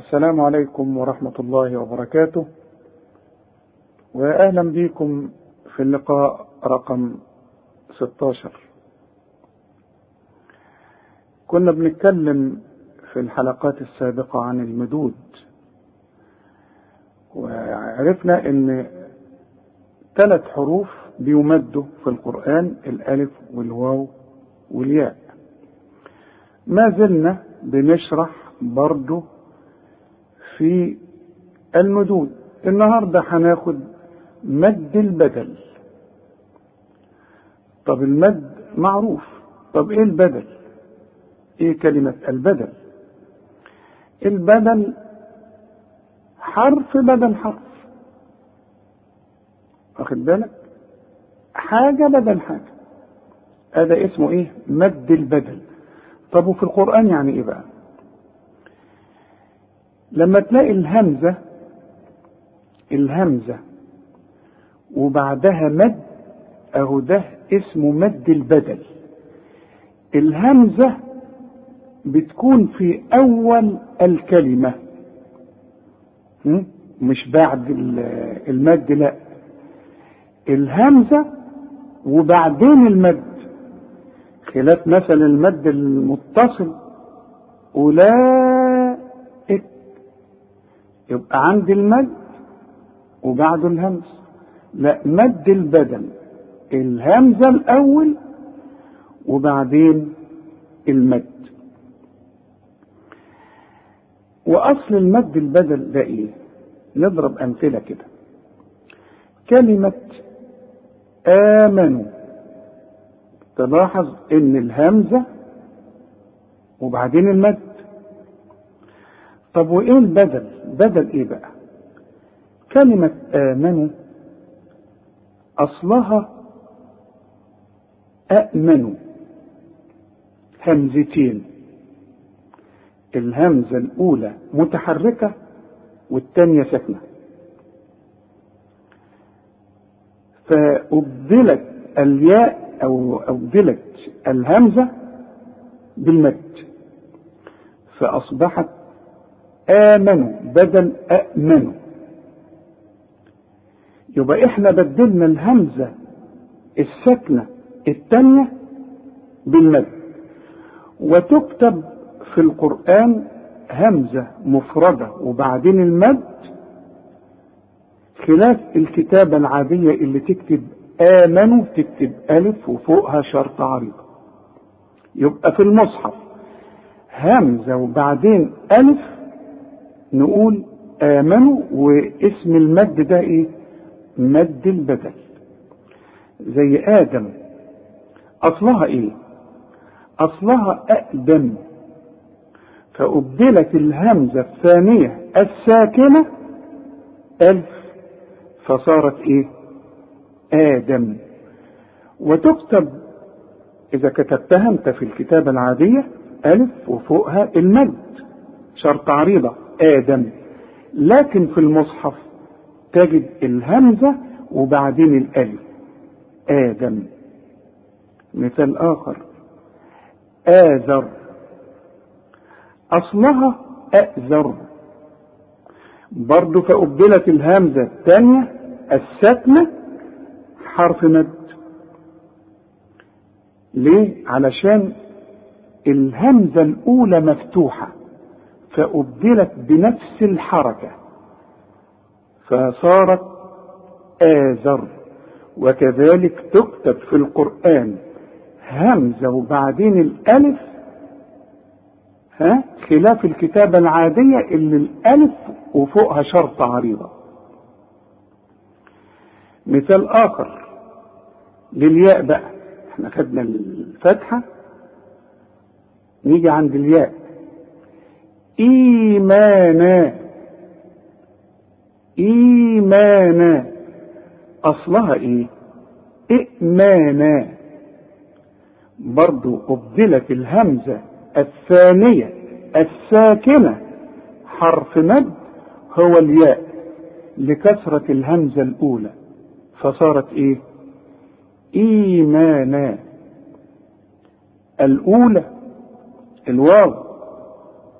السلام عليكم ورحمة الله وبركاته. وأهلا بكم في اللقاء رقم 16 كنا بنتكلم في الحلقات السابقة عن المدود. وعرفنا إن ثلاث حروف بيمدوا في القرآن الألف والواو والياء. ما زلنا بنشرح برضه في المدود النهاردة هناخد مد البدل. طب المد معروف. طب إيه البدل؟ إيه كلمة البدل؟ البدل حرف بدل حرف. واخد بالك؟ حاجة بدل حاجة. هذا اسمه إيه؟ مد البدل. طب وفي القرآن يعني إيه بقى؟ لما تلاقي الهمزة الهمزة وبعدها مد أهو ده اسمه مد البدل. الهمزة بتكون في أول الكلمة. مش بعد المد لا. الهمزة وبعدين المد. خلاف مثلا المد المتصل أولئك يبقى عندي المد وبعده الهمز لا مد البدل الهمزة الأول وبعدين المد. وأصل المد البدل ده إيه؟ نضرب أمثلة كده. كلمة آمنوا. تلاحظ إن الهمزة وبعدين المد. طب وإيه البدل؟ بدل إيه بقى؟ كلمة آمنوا أصلها أأمنوا همزتين الهمزة الأولى متحركة والثانية ساكنة فأبدلت الياء أو أبدلت الهمزة بالمد فأصبحت آمنوا بدل أأمنوا يبقى إحنا بدلنا الهمزة الساكنة الثانية بالمد. وتكتب في القرآن همزة مفردة وبعدين المد خلاف الكتابة العادية اللي تكتب آمنوا تكتب ألف وفوقها شرط عريضة يبقى في المصحف همزة وبعدين ألف نقول آمنوا واسم المد ده إيه؟ مد البدل. زي آدم. أصلها إيه؟ أصلها أقدم. فأبدلت الهمزة الثانية الساكنة ألف. فصارت إيه؟ آدم. وتكتب إذا كتبتها أنت في الكتابة العادية ألف وفوقها المد. شرط عريضة. آدم. لكن في المصحف تجد الهمزة وبعدين الألف. آدم. مثال آخر. آذر. أصلها أأذر. برضو فأبدلت الهمزة الثانية الساكنة حرف مد. ليه؟ علشان الهمزة الأولى مفتوحة. فأبدلت بنفس الحركة فصارت آذر. وكذلك تكتب في القرآن همزة وبعدين الألف ها خلاف الكتابة العادية اللي الألف وفوقها شرط عريضة. مثال آخر للياء بقى. إحنا خدنا الفتحة نيجي عند الياء. إيمانا. إيمانا. أصلها إيه؟ إئمانا. برضو أبدلت الهمزة الثانية الساكنة. حرف مد هو الياء لكثرة الهمزة الأولى. فصارت إيه؟ إيمانا. الأولى الواو.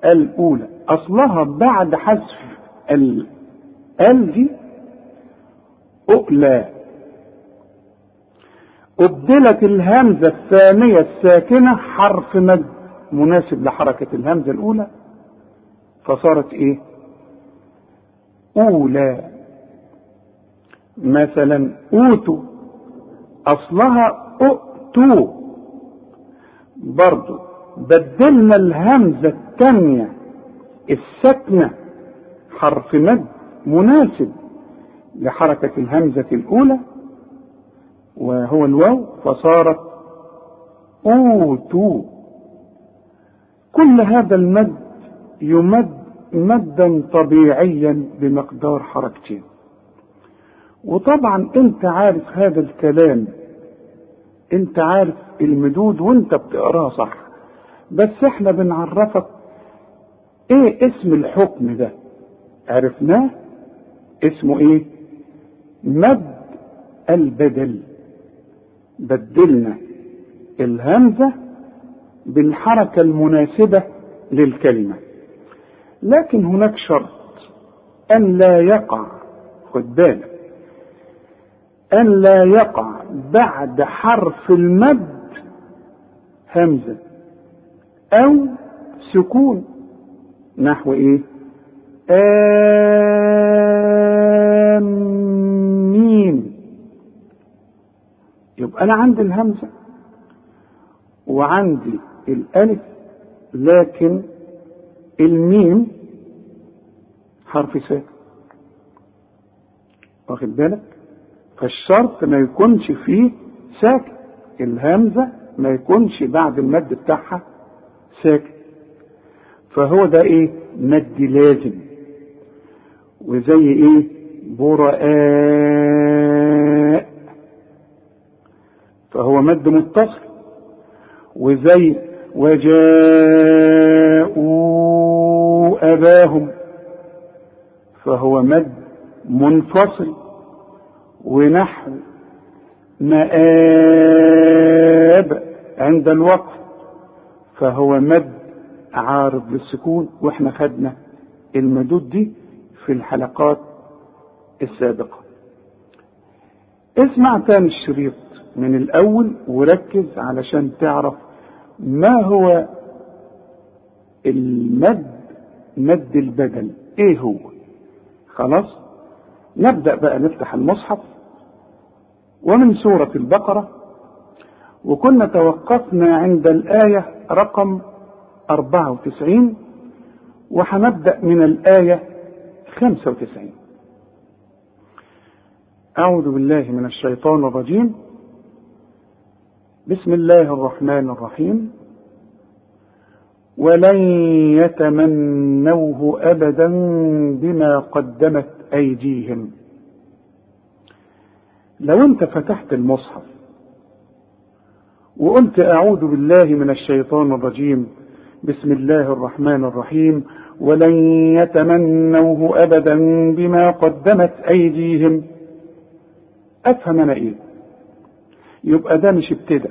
الأولى. أصلها بعد حذف ال دي أؤلى أبدلت الهمزة الثانية الساكنة حرف مد مناسب لحركة الهمزة الأولى. فصارت إيه؟ أولى. مثلا أوتوا أصلها أؤتوا برضو بدلنا الهمزة الثانية الساكنة حرف مد مناسب لحركة الهمزة الأولى وهو الواو فصارت أوتوا كل هذا المد يمد مدا طبيعيا بمقدار حركتين. وطبعا أنت عارف هذا الكلام أنت عارف المدود وأنت بتقراه صح. بس إحنا بنعرفك إيه اسم الحكم ده؟ عرفناه؟ اسمه إيه؟ مد البدل. بدلنا الهمزة بالحركة المناسبة للكلمة. لكن هناك شرط. أن لا يقع خد بالك. أن لا يقع بعد حرف المد همزة. أو سكون. نحو إيه؟ آمين. يبقى أنا عندي الهمزة وعندي الألف لكن الميم حرف ساكن واخد بالك؟ فالشرط ما يكونش فيه ساكن. الهمزة ما يكونش بعد المد بتاعها ساكن فهو ده إيه؟ مد لازم. وزي إيه؟ براء. فهو مد متصل. وزي وجاءوا أباهم. فهو مد منفصل. ونحو مآب عند الوقف. فهو مد عارض للسكون وإحنا خدنا المدود دي في الحلقات السابقة. اسمع تاني الشريط من الأول وركز علشان تعرف ما هو المد مد البدل. إيه هو؟ خلاص؟ نبدأ بقى نفتح المصحف. ومن سورة البقرة وكنا توقفنا عند الآية رقم 94 وهنبدأ من الآية 95 أعوذ بالله من الشيطان الرجيم. بسم الله الرحمن الرحيم. ولن يتمنوه أبدا بما قدمت أيديهم. لو أنت فتحت المصحف وقلت أعوذ بالله من الشيطان الرجيم. بسم الله الرحمن الرحيم. ولن يتمنوه أبدا بما قدمت أيديهم. أفهم أنا إيه يبقى ده مش ابتدى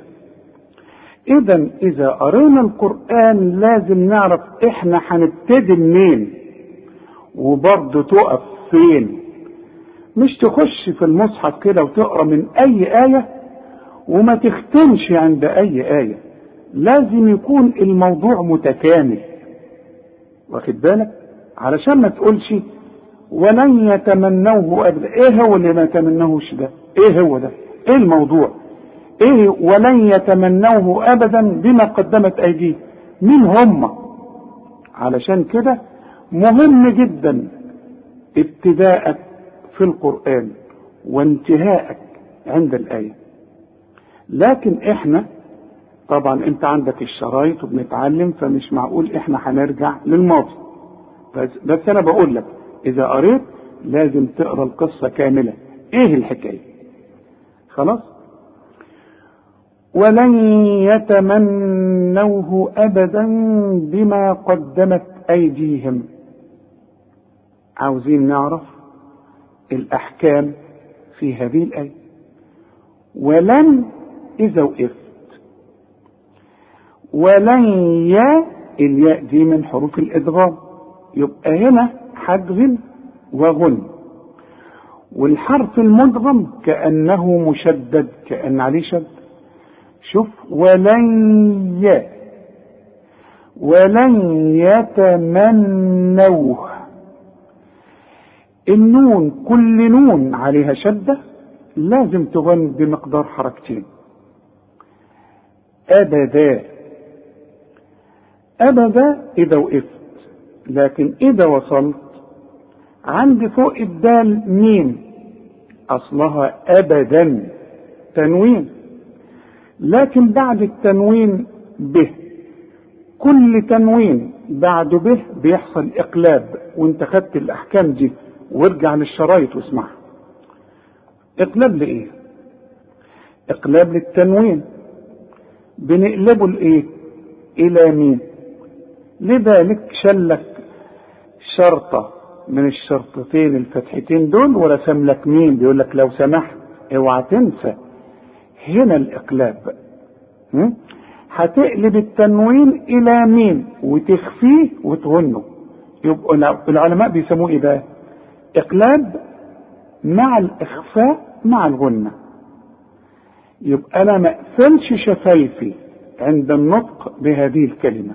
إذا إذا قرينا القرآن لازم نعرف إحنا هنبتدي منين وبرضه تقف فين. مش تخش في المصحف كده وتقرأ من أي آية وما تختمش عند أي آية. لازم يكون الموضوع متكامل. واخد بالك؟ علشان ما تقولش ولن يتمنوه أبدا. إيه هو اللي ما يتمنوهش ده؟ إيه هو ده؟ إيه الموضوع؟ إيه ولن يتمنوه أبدا بما قدمت أيديه؟ مين هم؟ علشان كده مهم جدا ابتداءك في القرآن وانتهاءك عند الآية. لكن إحنا طبعا أنت عندك الشرايط وبنتعلم فمش معقول إحنا هنرجع للماضي. بس, بس أنا بقول لك إذا قريت لازم تقرأ القصة كاملة. إيه الحكاية؟ خلاص؟ ولن يتمنوه ابدا بما قدمت أيديهم. عاوزين نعرف الأحكام في هذه الآية. ولن إذا وقفت. ولن ي الياء دي من حروف الإدغام. يبقى هنا حجز وغن. والحرف المدغم كأنه مشدد كأن عليه شد. شوف ولن ي ولن يتمنوه. النون كل نون عليها شدة لازم تغن بمقدار حركتين. أبدا. أبدا إذا وقفت. لكن إذا وصلت عندي فوق الدال ميم أصلها أبدا. تنوين. لكن بعد التنوين به. كل تنوين بعد به بيحصل إقلاب. وانت خدت الأحكام دي. وارجع للشرايط واسمعها. إقلاب لإيه؟ إقلاب للتنوين. بنقلبه لإيه؟ إلى مين؟ لذلك شلك شرطة من الشرطتين الفتحتين دول ورسم لك مين؟ بيقول لك لو سمحت اوعى تنسى. هنا الإقلاب. هتقلب التنوين إلى مين؟ وتخفيه وتغنه. يبقوا العلماء بيسموه إيه بقى؟ إقلاب مع الإخفاء مع الغنة. يبقى أنا ما اقفلش شفايفي عند النطق بهذه الكلمة.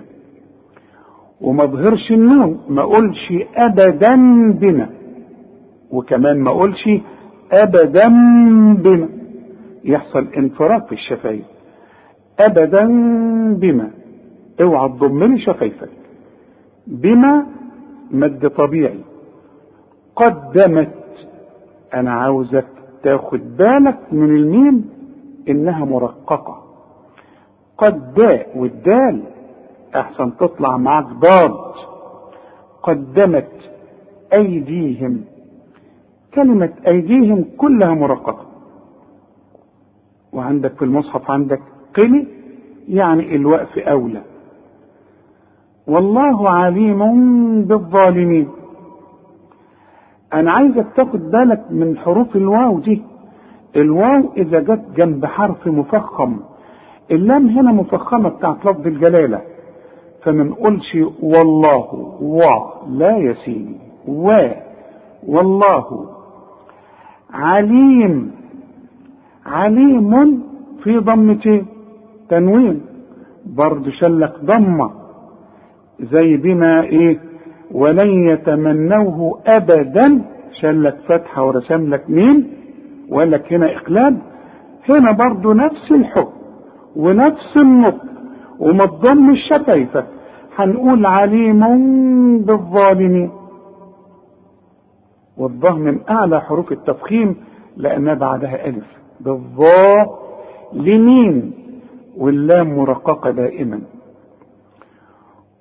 وما أظهرش النون ما أقولش ابدا بنا. وكمان ما أقولش ابدا بنا. يحصل انفراج في الشفايف. ابدا بما. اوعى تضم لي شفايفك. بما مد طبيعي. قدمت. أنا عاوزك تاخد بالك من الميم. إنها مرققة. قد والدال أحسن تطلع معاك ضاد قدمت أيديهم. كلمة أيديهم كلها مرققة. وعندك في المصحف عندك قلي يعني الوقف أولى. والله عليم بالظالمين. أنا عايزك تاخد بالك من حروف الواو دي. الواو إذا جت جنب حرف مفخم. اللام هنا مفخمة بتاعت لفظ الجلالة. فما نقولش والله و لا يا سيدي و والله. عليم. عليم في ضمتين تنوين. برضه شلك ضمة. زي بما إيه ولن يتمنوه ابدا. شلك فتحة ورسم لك مين وقال لك هنا إقلاب هنا برضه نفس الحكم ونفس النطق وما تضمش شفايفك هنقول عليم بالظالمين. والظه من أعلى حروف التفخيم لانها بعدها ألف. بالظا لمين واللام مرققة دائما.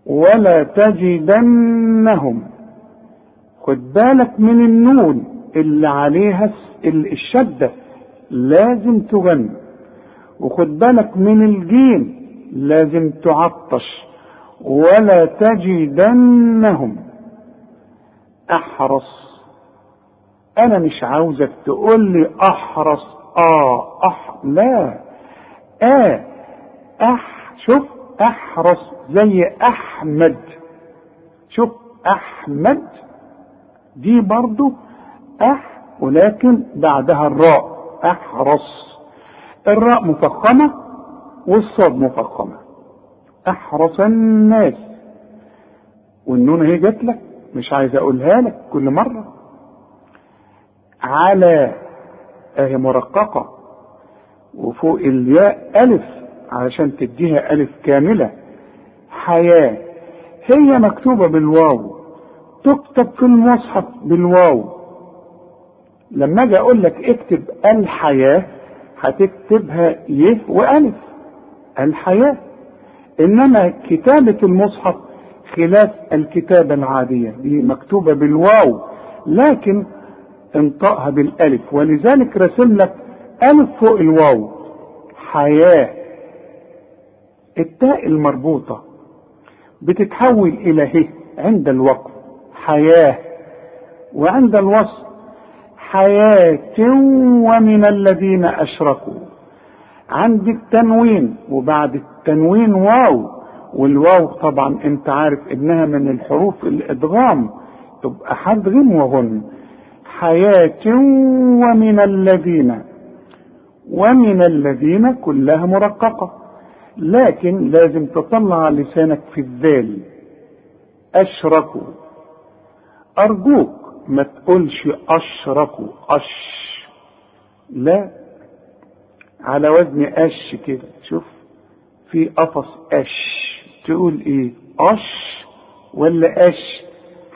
ولا تجدنهم. خد بالك من النون. اللي عليها الشدة لازم تغني. وخد بالك من الجيم لازم تعطش ولا تجدنهم. أحرص. أنا مش عاوزك تقول لي أحرص. آه اح لا. آه اح شوف أحرص زي أحمد. شوف أحمد دي برضو أح ولكن بعدها الراء. أحرص. الراء مفخمة والصاد مفخمة. أحرص الناس. والنون هي جات لك مش عايز أقولها لك كل مرة. على أهي مرققة. وفوق الياء ألف علشان تديها ألف كاملة. حياة. هي مكتوبة بالواو. تكتب في المصحف بالواو. لما أجي أقول لك اكتب الحياة هتكتبها ي والف الحياة. إنما كتابة المصحف خلاف الكتابة العادية. دي مكتوبة بالواو لكن انطقها بالألف. ولذلك رسم لك ألف فوق الواو. حياة. التاء المربوطة بتتحول إلى ه عند الوقف. حياة. وعند الوصف حياة ومن الذين أشركوا. عند التنوين وبعد التنوين واو والواو طبعا أنت عارف إنها من الحروف الإدغام. تبقى حدغم وغن. حياة ومن الذين ومن الذين كلها مرققة. لكن لازم تطلع لسانك في الذال. أشركوا. أرجوك. ما تقولش أشركوا أش لا. على وزن أش كده. شوف. في قفص أش. تقول إيه؟ أش ولا أش؟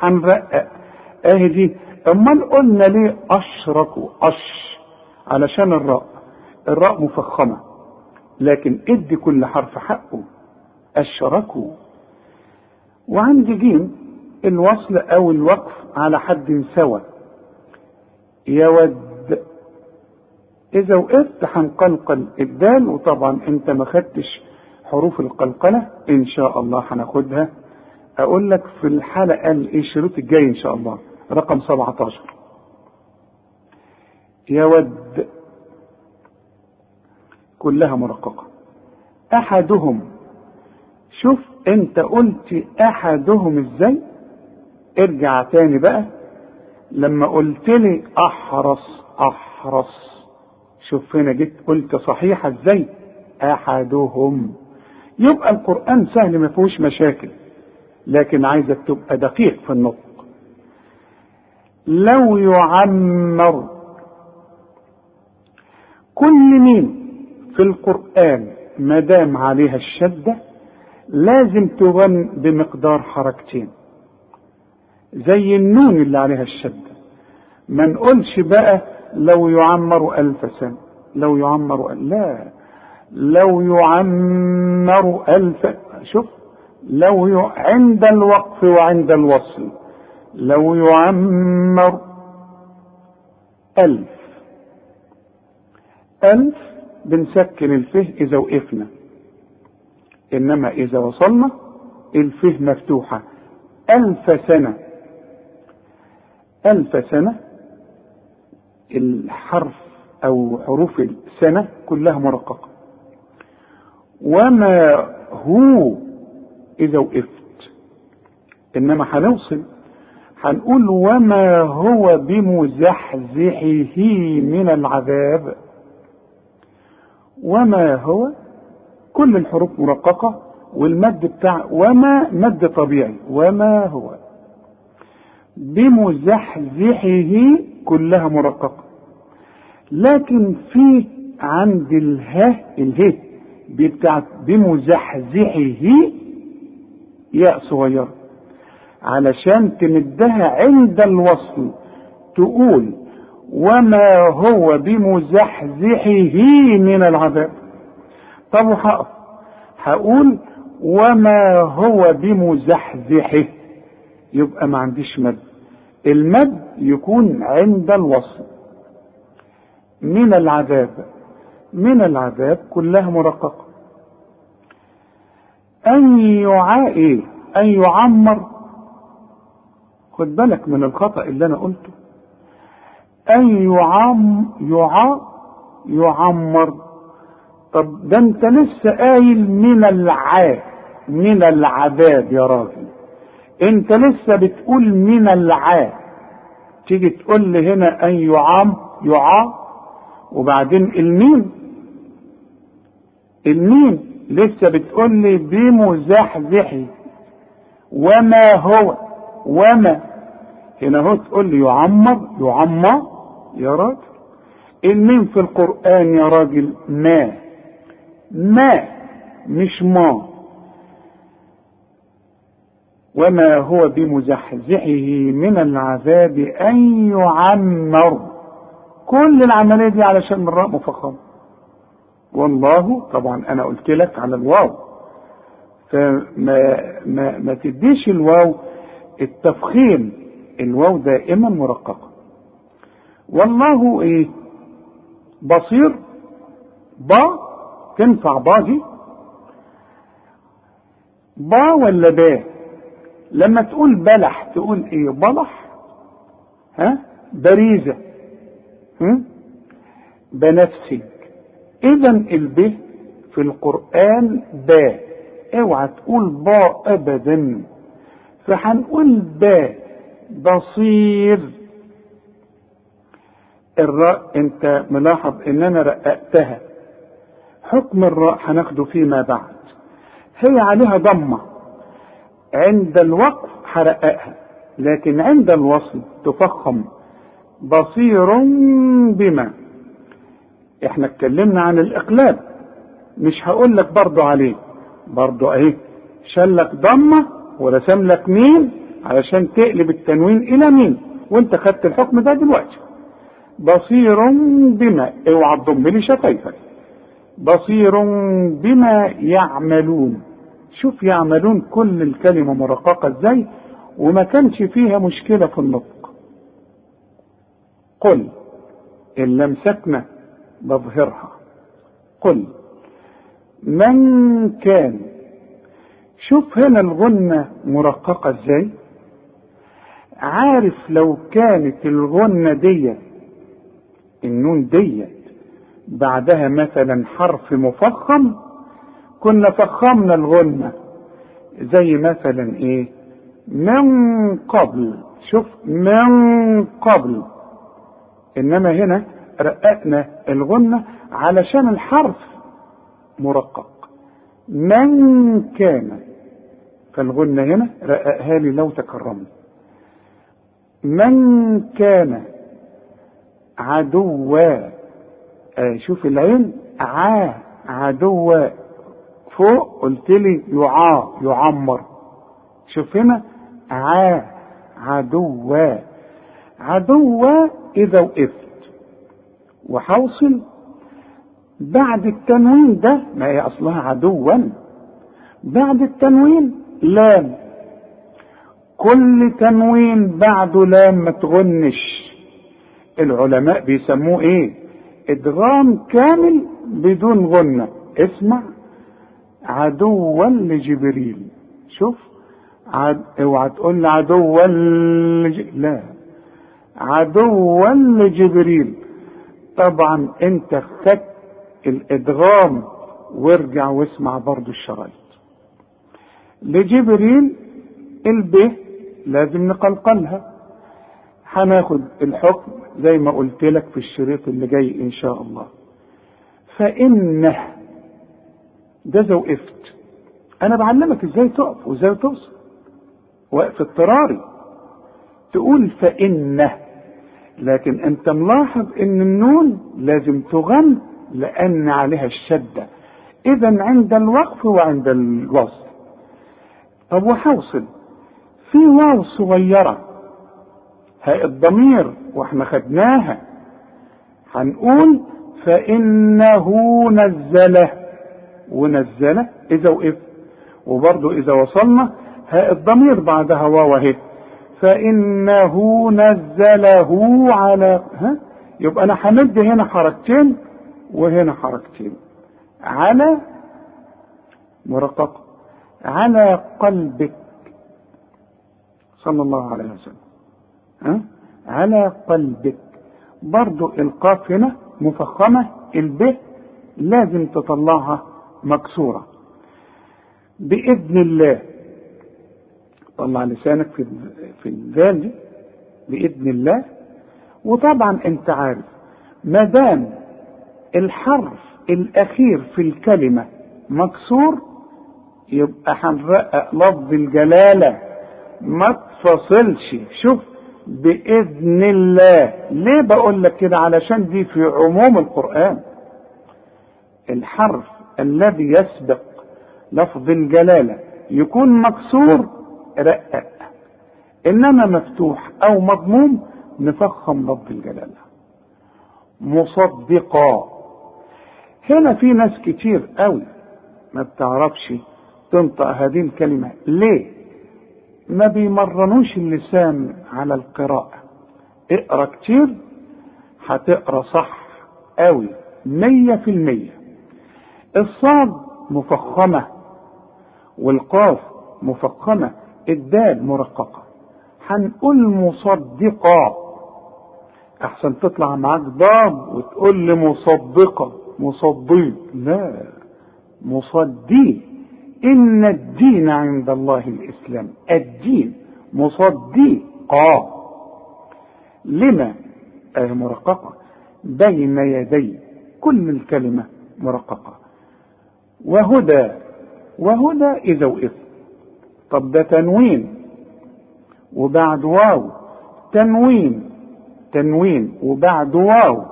هنرقق أهي دي؟ أمال قلنا ليه أشركوا أش علشان الراء. الراء مفخمة. لكن ادي كل حرف حقه. أشركوا وعندي جيم. الوصل أو الوقف على حد سوى يود. إذا وقفت هنقلقل الدال وطبعا أنت ما خدتش حروف القلقلة إن شاء الله هناخدها. أقول لك في الحلقة الشريط الجاي إن شاء الله رقم 17 يود. كلها مرققة. أحدهم. شوف أنت قلت أحدهم إزاي؟ ارجع تاني بقى. لما قلت لي أحرص أحرص. شوف هنا جيت قلت صحيحة إزاي؟ أحدهم. يبقى القرآن سهل ما فيهوش مشاكل. لكن عايزك تبقى دقيق في النطق. لو يعمر كل مين في القرآن ما دام عليها الشدة لازم تغن بمقدار حركتين. زي النون اللي عليها الشدة ما نقولش بقى لو يعمر ألف سنة لو يعمر لا. لو يعمر ألف شوف لو ي... عند الوقف وعند الوصل لو يعمر ألف. ألف بنسكن الفه إذا وقفنا. إنما إذا وصلنا الفه مفتوحة. ألف سنة. ألف سنة الحرف أو حروف السنة كلها مرققة. وما هو إذا وقفت؟ إنما هنوصل هنقول وما هو بمزحزحه من العذاب؟ وما هو؟ كل الحروف مرققة والمد بتاع وما مد طبيعي. وما هو؟ بمزحزحه كلها مرققة. لكن في عند اله اله بتاعت بمزحزحه ياء صغيرة علشان تمدها عند الوصل تقول وما هو بمزحزحه من العذاب. طب وهقف هقول وما هو بمزحزحه. يبقى ما عنديش مد المد يكون عند الوصل. من العذاب من العذاب كلها مرققة. أن يعا إيه؟ أن يعمر. خد بالك من الخطأ اللي أنا قلته. أن يعم يعا يعمر. طب ده أنت لسه قايل من الع من العذاب يا راجل. أنت لسه بتقول من الع تيجي تقول لي هنا أن يعم يعا وبعدين الميم. الميم لسه بتقول لي بمزحزحي. وما هو؟ وما. هنا هو تقول لي يعمر يعمر. يا راجل. الميم في القرآن يا راجل ما. ما. مش ما. وما هو بمزحزحه من العذاب أن يعمر. كل العملية دي علشان الراء مفخمة والله طبعا أنا قلت لك على الواو. فما ما, ما تديش الواو التفخيم. الواو دائما مرققة. والله إيه؟ بصير با تنفع با دي با ولا با لما تقول بلح تقول إيه؟ بلح؟ ها؟ بريزة. ها؟ بنفسج اذا الب في القرآن با اوعى تقول با ابدا. فهنقول با بصير. الراء انت ملاحظ إن أنا رققتها. حكم الراء هناخده فيما بعد. هي عليها ضمة. عند الوقف هرققها لكن عند الوصل تفخم بصير بما. إحنا اتكلمنا عن الإقلاب مش هقول لك برضو عليه برضو اهي شلك ضمة ورسم لك مين علشان تقلب التنوين إلى مين وأنت خدت الحكم ده دلوقتي. بصير بما اوعى تضم لي شفايفك. بصير بما يعملون. شوف يعملون كل الكلمة مرققة إزاي؟ وما كانش فيها مشكلة في النطق. قل إن لم سكنة بظهرها. قل من كان؟ شوف هنا الغنة مرققة إزاي؟ عارف لو كانت الغنة ديت النون ديت بعدها مثلا حرف مفخم كنا فخمنا الغنة زي مثلا إيه؟ من قبل شوف من قبل. إنما هنا رققنا الغنة علشان الحرف مرقق. من كان. فالغنة هنا رققها لي لو تكرمت. من كان عدوا. آه شوف العين. عا عدوا. فوق قلت لي يعا يعمر. شوف هنا عا عدوا عدوا إذا وقفت. وحوصل. بعد التنوين ده ما هي أصلها عدوا. بعد التنوين لام. كل تنوين بعده لام ما تغنش. العلماء بيسموه إيه؟ إدغام كامل بدون غنة. اسمع. عدوا لجبريل. شوف عد... اوعى تقول لي عدوا لج... لا. عدوا لجبريل. طبعا انت خدت الادغام وارجع واسمع برضو الشرايط. لجبريل الب لازم نقلقلها. هناخد الحكم زي ما قلت لك في الشريط اللي جاي إن شاء الله. فإنه ده اذا وقفت أنا بعلمك إزاي تقف وإزاي توصل. وقف اضطراري. تقول فإنه لكن أنت ملاحظ إن النون لازم تغن لأن عليها الشدة. إذا عند الوقف وعند الوصل طب وحوصل؟ في واو صغيرة. هاء الضمير وإحنا خدناها. هنقول فإنه نزله. ونزله إذا وقف. وبرضه إذا وصلنا هاء الضمير بعدها واو اهي. فإنه نزله على ها؟ يبقى أنا همد هنا حركتين وهنا حركتين. على مرقق. على قلبك. صلى الله عليه وسلم. ها؟ على قلبك. برضو القاف هنا مفخمة الب لازم تطلعها. مكسورة. بإذن الله طلع لسانك في في الذال بإذن الله. وطبعا أنت عارف ما دام الحرف الأخير في الكلمة مكسور يبقى هنرقق لفظ الجلالة. ما تفصلش شوف بإذن الله. ليه بقول لك كده؟ علشان دي في عموم القرآن. الحرف الذي يسبق لفظ الجلالة. يكون مكسور رقق إنما مفتوح أو مضموم نفخم لفظ الجلالة. مصدقا. هنا في ناس كتير قوي ما بتعرفش تنطق هذه الكلمة. ليه؟ ما بيمرنوش اللسان على القراءة. اقرأ كتير هتقرأ صح قوي. مية في المية. الصاد مفخمة والقاف مفخمة الدال مرققة. هنقول مصدقة. أحسن تطلع معاك ضاد وتقول لي مصدقة. مصدي لا. مصدي. إن الدين عند الله الإسلام. الدين مصدقا لما؟ مرققة. بين يدي. كل الكلمة مرققة. وهدى وهدى إذا وإذ طب ده تنوين. وبعد واو تنوين. تنوين. وبعد واو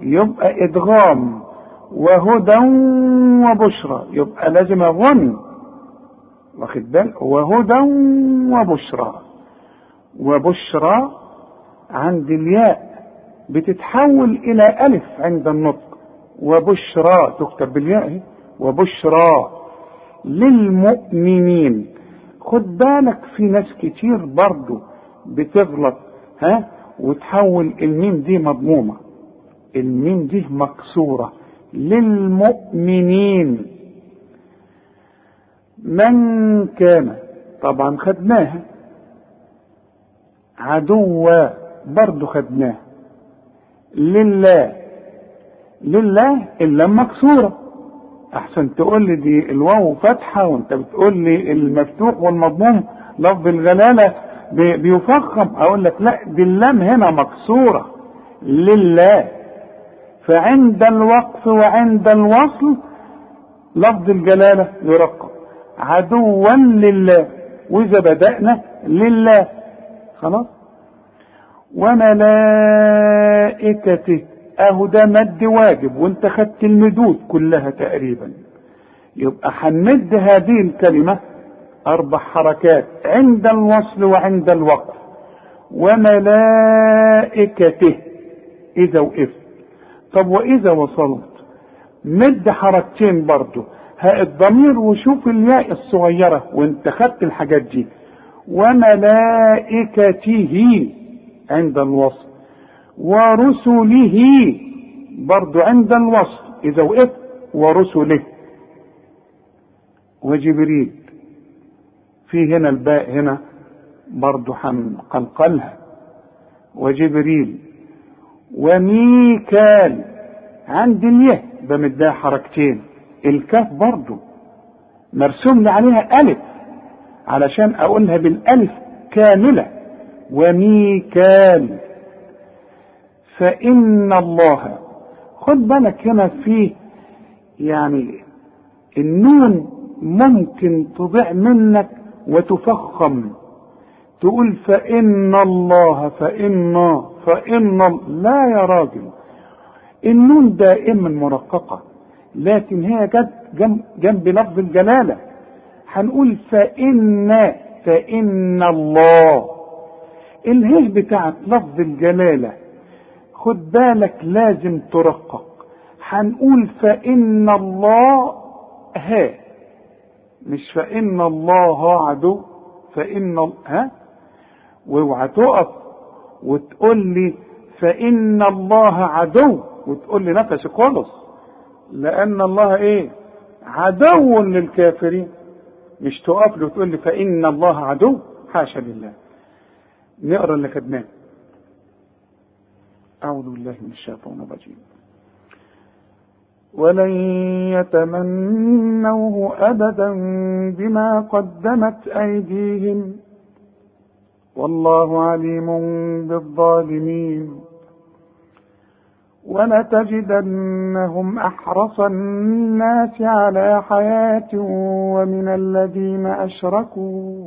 يبقى إدغام. وهدى وبشرى يبقى لازم أظن. واخد بالك وهدى وبشرى. وبشرى عند الياء بتتحول إلى ألف عند النطق. وبشرى تكتب بالياء وبشرى للمؤمنين. خد بالك في ناس كتير برضو بتغلط ها؟ وتحول الميم دي مضمومة. الميم دي مكسورة. للمؤمنين. من كان؟ طبعا خدناها عدوا برضو خدناها لله. لله اللام مكسورة. أحسن تقول لي دي الواو فتحة وأنت بتقول لي المفتوح والمضموم لفظ الجلالة بيفخم. أقول لك لا دي اللام هنا مكسورة. لله. فعند الوقف وعند الوصل لفظ الجلالة يرقم عدوا لله. وإذا بدأنا لله. خلاص؟ وملائكته. اهو ده مد واجب وانت خدت المدود كلها تقريبا. يبقى هنمد هذه الكلمة أربع حركات عند الوصل وعند الوقف. وملائكته إذا وقفت. طب وإذا وصلت؟ مد حركتين برضه ها الضمير وشوف الياء الصغيرة وانت خدت الحاجات دي. وملائكته عند الوصل. ورسله. برضو عند الوصل إذا وقفت ورسله. وجبريل في هنا الباء هنا برضو هنقلقلها وجبريل وميكال عند اليه بمدها حركتين. الكاف برضو مرسوم لي عليها ألف علشان أقولها بالألف كاملة. وميكال. فإن الله خد بالك هنا في يعني النون ممكن تضيع منك وتفخم. تقول فإن الله فإن فإن لا يا راجل. النون دائما مرققة لكن هي جت جنب, جنب لفظ الجلالة. هنقول فإن فإن الله. الهي بتاعت لفظ الجلالة خد بالك لازم ترقق. هنقول فإن الله ها. مش فإن الله عدو فإن ها؟ واوعى تقف وتقول لي فإن الله عدو وتقول لي نفسك خلص لأن الله إيه؟ عدو للكافرين. مش تقف له وتقول لي فإن الله عدو. حاشا لله. نقرأ اللي خدناه. أعوذ بالله من الشيطان الرجيم. ولن يتمنوه أبدا بما قدمت أيديهم. والله عليم بالظالمين. ولتجدنهم أحرص الناس على حياة ومن الذين أشركوا.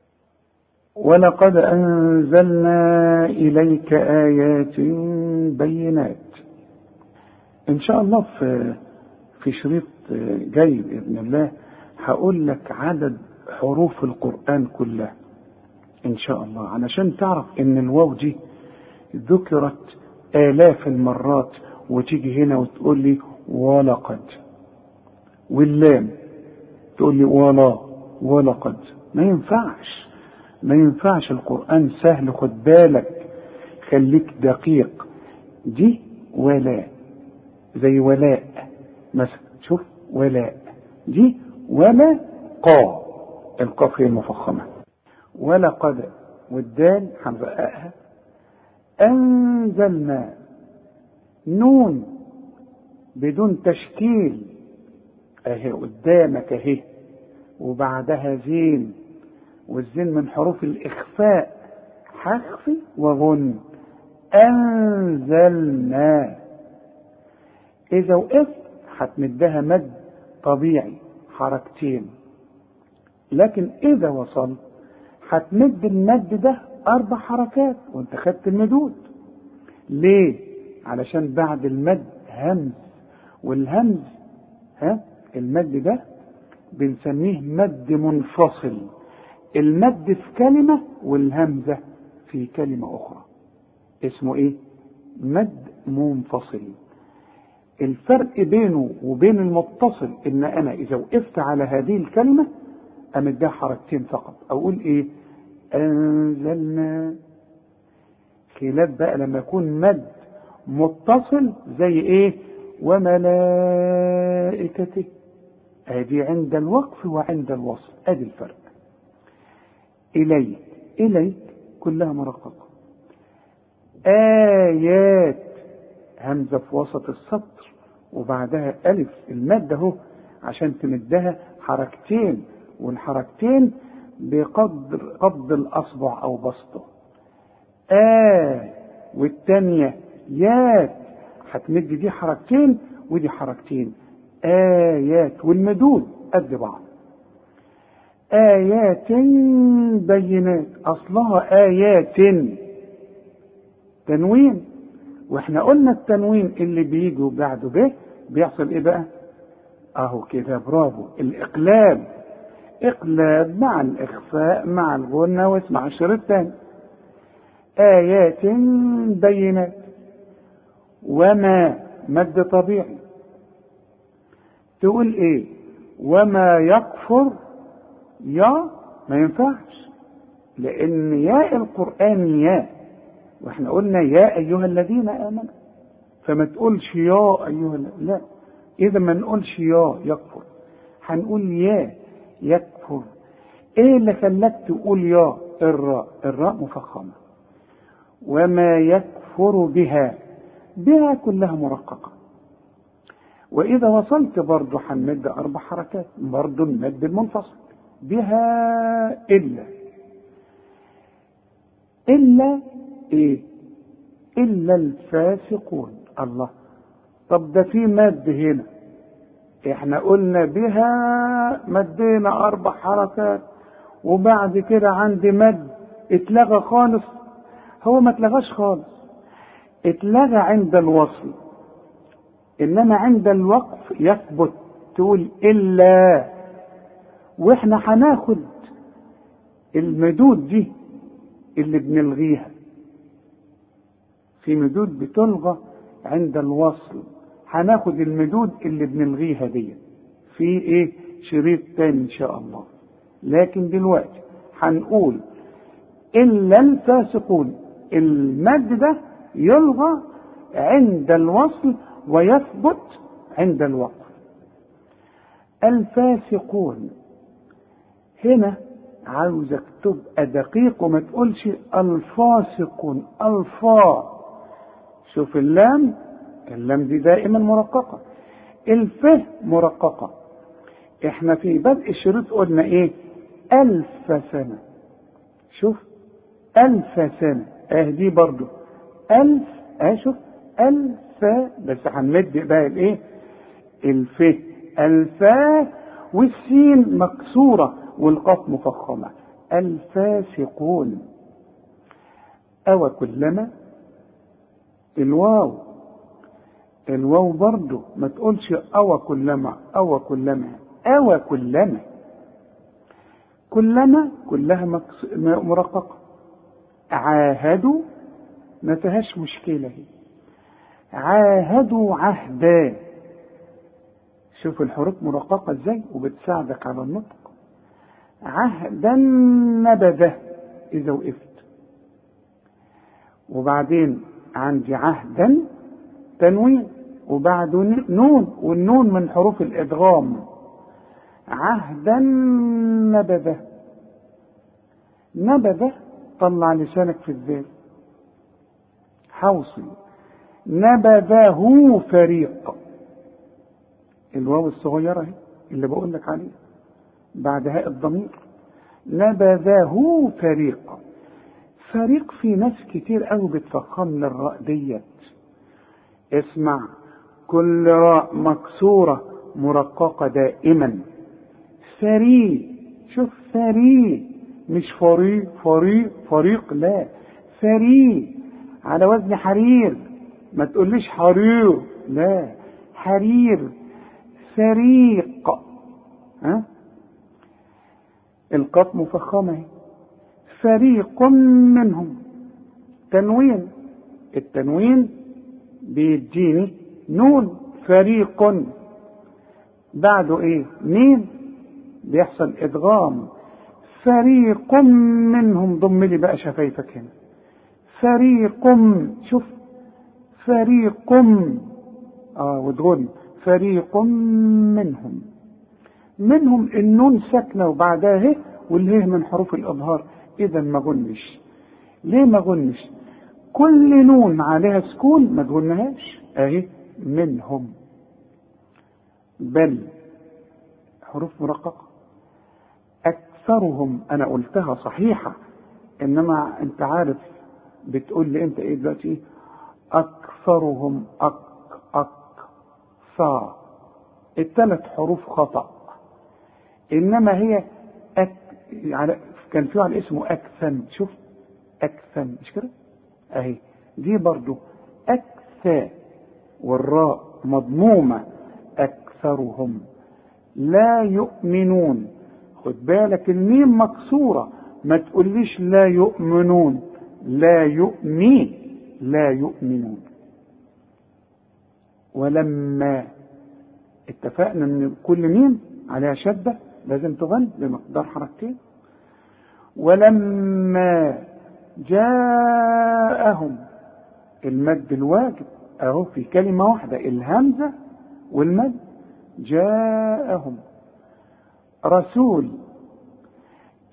ولقد أنزلنا إليك آيات بينات. إن شاء الله في في شريط جاي بإذن الله هقول لك عدد حروف القرآن كلها. إن شاء الله. علشان تعرف إن الواو دي ذكرت آلاف المرات وتيجي هنا وتقول لي ولقد. واللام تقول لي ولا ولقد. ما ينفعش. ما ينفعش القرآن سهل خد بالك خليك دقيق. دي ولا زي ولاء مثلا. شوف ولاء. دي ولا قا القاف هي المفخمة. ولقد والدال هنرققها أنزلنا نون بدون تشكيل. أهي قدامك أهي. وبعدها زين. والزين من حروف الإخفاء حخفي وغن أنزلنا. إذا وقفت هتمدها مد طبيعي حركتين. لكن إذا وصلت هتمد المد ده أربع حركات وأنت خدت المدود. ليه؟ علشان بعد المد همز. والهمز ها المد ده بنسميه مد منفصل. المد في كلمة والهمزة في كلمة أخرى. اسمه إيه؟ مد منفصل. الفرق بينه وبين المتصل إن أنا إذا وقفت على هذه الكلمة أمدها حركتين فقط. أقول إيه؟ أنزلنا. خلاف بقى لما يكون مد متصل زي إيه؟ وملائكته. أدي عند الوقف وعند الوصل. أدي الفرق. إليك. إليك كلها مرققه آيات. همزة في وسط السطر وبعدها ألف. المادة أهو عشان تمدها حركتين والحركتين بقدر قبض الأصبع أو بسطه. آه والتانية يات. هتمد دي حركتين ودي حركتين. آيات والمدود. قد بعض. آيات بينات أصلها آيات. تنوين. وإحنا قلنا التنوين اللي بيجي بعده به بيحصل إيه بقى؟ أهو كده برافو. الإقلاب. إقلاب مع الإخفاء مع الغنى واسمع الشريط الثاني. آيات بينات. وما مد طبيعي. تقول إيه؟ وما يكفر يا ما ينفعش. لأن ياء القرآن يا وإحنا قلنا يا أيها الذين آمنوا. فما تقولش يا أيها لا. إذا ما نقولش يا يكفر. هنقول يا يكفر. إيه اللي خلاك تقول يا؟ الراء. الراء مفخمة. وما يكفر بها. بها كلها مرققة. وإذا وصلت برضه هنمد أربع حركات. برضه المد المنفصل. بها إلا. إلا إيه؟ إلا الفاسقون. الله. طب ده في مد هنا. إحنا قلنا بها مدينا أربع حركات وبعد كده عندي مد اتلغى خالص. هو ما اتلغاش خالص. اتلغى عند الوصل. إنما عند الوقف يثبت تقول إلا. وإحنا هناخد المدود دي اللي بنلغيها. في مدود بتلغى عند الوصل. هناخد المدود اللي بنلغيها دي. في إيه؟ شريط تاني إن شاء الله. لكن دلوقتي هنقول الا الفاسقون المد ده يلغى عند الوصل ويثبت عند الوقف. الفاسقون هنا عاوزك تبقى دقيق وما تقولش الفاسقون الفا. شوف اللام اللام دي دائما مرققة. الف مرققة. إحنا في بدء الشريط قلنا إيه؟ ألف سنة. شوف ألف سنة. آه دي برضو. ألف آه شوف ألف. بس هنمد بقى الايه؟ الف. الفاء والسين مكسورة. والقاف مفخمة الفاسقون. أو كلما الواو. الواو برضو ما تقولش أو كلما أو كلما أو كلما. كلما كلها. مرققة. عاهدوا. ما فيهاش مشكلة هي. عاهدوا عهدا. شوف الحروف مرققة إزاي؟ وبتساعدك على النطق. عهدا نبذه إذا وقفت. وبعدين عندي عهدا تنوين وبعده نون والنون من حروف الإدغام. عهدا نبذه. نبذه طلع لسانك في الذيل حوصي. نبذه فريق. الواو الصغيرة اللي بقول لك عليه بعد هاء الضمير. نبذه فريق. فريق في ناس كتير قوي بتفخم للراء ديت. اسمع كل راء مكسورة مرققة دائما. فريق شوف فريق. مش فريق فريق فريق لا. فريق على وزن حرير. ما تقوليش حرير لا. حرير. فريق. ها؟ القاف مفخمة فريق منهم. تنوين. التنوين بيديني نون. فريق. بعده إيه؟ مين بيحصل إدغام. فريق منهم. ضم لي بقى شفايفك هنا. فريق. شوف. فريق. آه وتغن. فريق منهم. منهم النون ساكنة وبعدها هي والهي من حروف الاظهار إذا ما غنش ليه ما غنش كل نون عليها سكون ما تغنهاش أهي منهم. بل حروف مرققة. أكثرهم أنا قلتها صحيحة. إنما أنت عارف بتقول لي أنت إيه دلوقتي؟ أكثرهم أك أك صا الثلاث حروف خطأ. إنما هي أك... على كان في على اسمه اكثم شوف اكثم مش كده؟ أهي. دي برضو اكثى والراء مضمومة. أكثرهم. لا يؤمنون. خد بالك الميم مكسورة. ما تقوليش لا يؤمنون. لا يؤمن لا يؤمنون. ولما اتفقنا إن كل ميم عليها شدة لازم تغن بمقدار حركتين. ولما جاءهم المد الواجب أهو في كلمة واحدة الهمزة والمد جاءهم رسول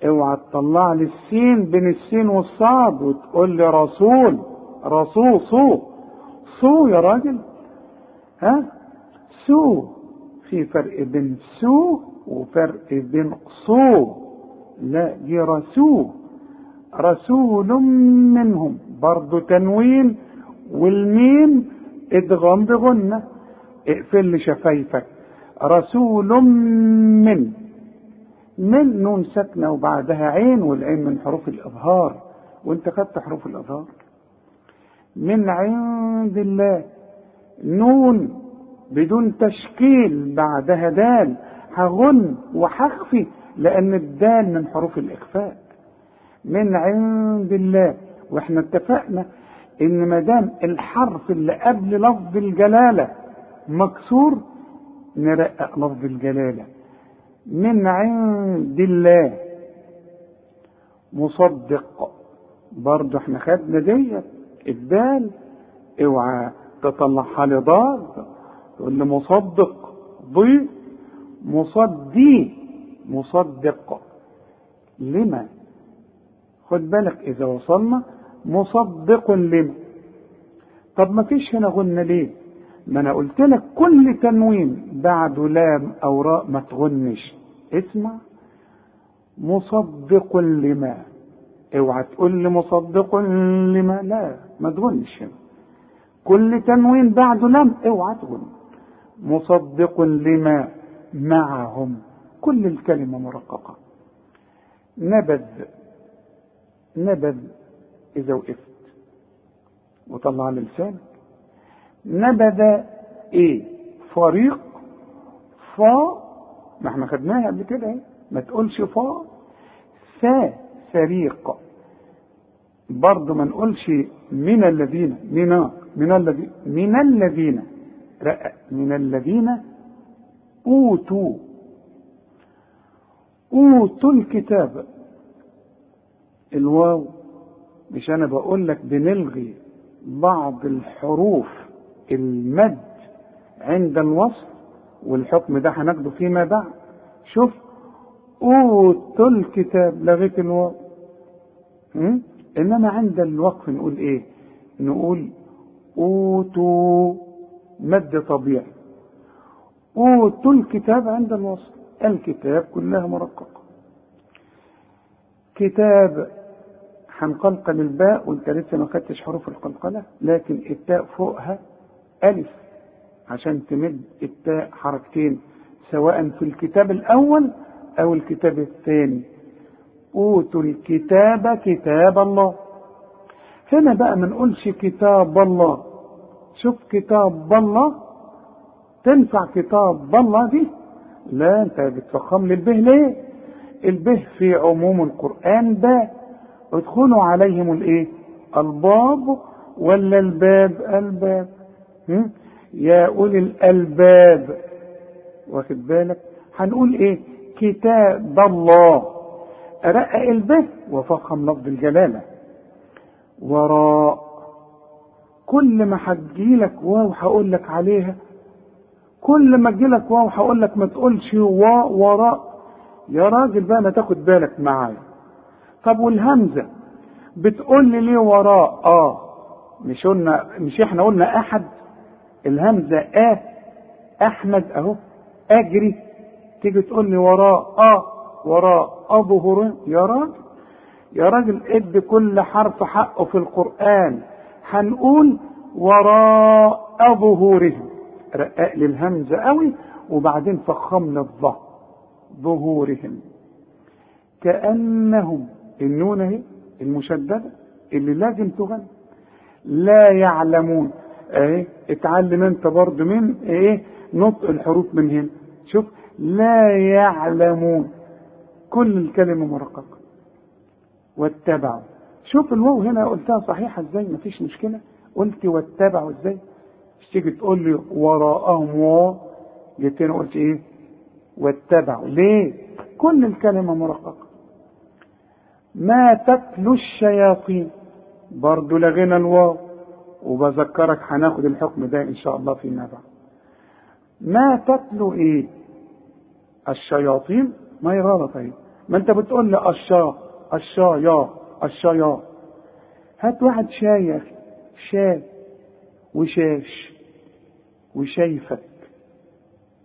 اوعى تطلع لي السين بين السين والصاد وتقول لي رسول رسول صو صو يا راجل. ها؟ سو في فرق بين سو وفرق بين صو لا دي رسول رسول منهم. برضو تنوين والميم ادغام بغنة اقفل شفايفك. رسول من من نون ساكنة وبعدها عين والعين من حروف الإظهار. وانت خدت حروف الإظهار؟ من عند الله. نون بدون تشكيل بعدها دال. هغن وهخفي لأن الدال من حروف الإخفاء. من عند الله وإحنا اتفقنا إن ما دام الحرف اللي قبل لفظ الجلالة مكسور نرقق لفظ الجلالة. من عند الله. مصدق. برضه إحنا خدنا ديت. الدال اوعى تطلعها لي ضاد تقول لي مصدق ضي مصدي مصدق. لما؟ خد بالك إذا وصلنا مصدق لما؟ طب ما فيش هنا غنى ليه؟ ما أنا قلت لك كل تنوين بعده لام أو راء ما تغنش. اسمع. مصدق لما؟ اوعى تقول لي مصدق لما؟ لا ما تغنش. هنا كل تنوين بعده لام اوعى تغن مصدق لما؟ معهم. كل الكلمة مرققة. نبذ نبذ إذا وقفت. وطلع لسانك. نبذ إيه؟ فريق فا ما إحنا خدناها قبل كده. ما تقولش فا سا فريق. برضه ما نقولش من الذين من من الذين من الذين من الذين أوتوا. أوتوا الكتاب. الواو. مش أنا بقول لك بنلغي بعض الحروف المد عند الوصف والحكم ده هناخده فيما بعد. شوف أوتوا الكتاب. لغيت الواو. إنما عند الوقف نقول إيه؟ نقول أوتوا مد طبيعي. أوتوا الكتاب عند الوصف. الكتاب كلها مرققة. كتاب هنقلقل الباء وانت لسه ما خدتش حروف القلقلة لكن التاء فوقها ألف. عشان تمد التاء حركتين سواء في الكتاب الأول أو الكتاب الثاني. أوتوا الكتاب كتاب الله. هنا بقى ما نقولش كتاب الله. شوف كتاب الله تنفع كتاب الله دي؟ لا انت بتفخم لي البه ليه؟ البه في عموم القرآن باء ادخلوا عليهم الايه؟ الباب ولا الباب؟ الباب. هم؟ يا أولي الألباب. واخد بالك؟ هنقول إيه؟ كتاب الله. رقق البه وفخم لفظ الجلالة. وراء. كل ما هتجيلك واو هقول لك عليها كل ما تجيلك واو هقول لك ما تقولش وا وراء يا راجل بقى ما تاخد بالك معايا. طب والهمزة؟ بتقول لي ليه وراء آه. مش قلنا مش إحنا قلنا أحد. الهمزة آه أحمد أهو. أجري. تيجي تقول لي وراء آه. وراء أظهر. يا راجل. يا راجل ادي كل حرف حقه في القرآن. هنقول وراء ظهورهم رقق لي الهمزة قوي وبعدين فخمنا الظه ظهورهم. كأنهم النون اهي المشددة اللي لازم تغني. لا يعلمون. اهي اتعلم انت برضه من إيه نطق الحروف من هنا. شوف لا يعلمون. كل الكلمة مرققة. واتبعوا. شوف الواو هنا قلتها صحيحة إزاي؟ مفيش مشكلة. قلت واتبعوا إزاي؟ تيجي تقول لي وراءهم و جيت هنا قلت إيه؟ واتبعوا ليه؟ كل الكلمة مرققة. ما تتلو الشياطين. برضو لغينا الواو. وبذكرك هناخد الحكم ده إن شاء الله فيما بعد. ما تتلو إيه؟ الشياطين. ما هي غلط أهي. ما أنت بتقول لي الشا الشا يا الشا يا. هات واحد شاي يا أخي. شاي. وشاش وشايفك.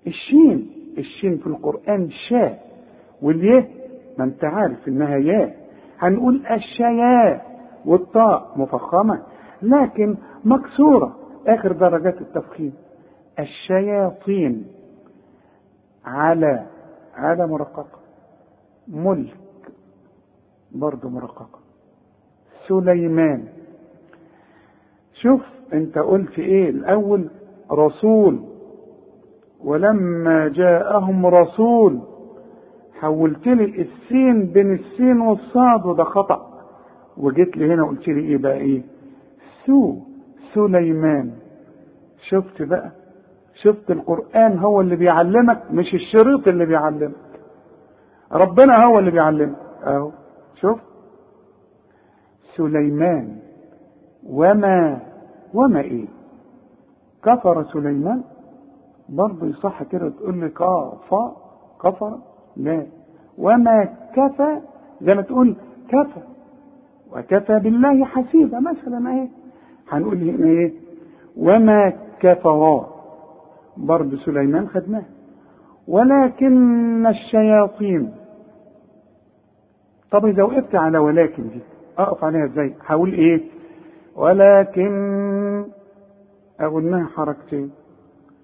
الشين الشين في القرآن شا واليه ما انت عارف إنها يا. هنقول الشيا والطاء مفخمة لكن مكسورة. آخر درجات التفخيم. الشياطين. على على مرققة. ملك برضه مرققة. سليمان. شوف انت قلت إيه الأول؟ رسول. ولما جاءهم رسول حولت لي السين بين السين والصاد وده خطأ. وجيت لي هنا قلت لي إيه بقى إيه؟ سو سليمان. شفت بقى؟ شفت القرآن هو اللي بيعلمك مش الشريط اللي بيعلمك. ربنا هو اللي بيعلمك. اهو شوف. سليمان. وما وما إيه؟ كفر سليمان. برضه يصح كده تقول لي كافا كفر لا. وما كفى زي ما تقول كفى. وكفى بالله حسيبا. مثلا إيه؟ هنقول هنا إيه؟ وما كفرا برضه سليمان خدناه. ولكن الشياطين. طب إذا وقفت على ولكن دي أقف عليها إزاي؟ هقول إيه؟ ولكن اقولناها حركتين.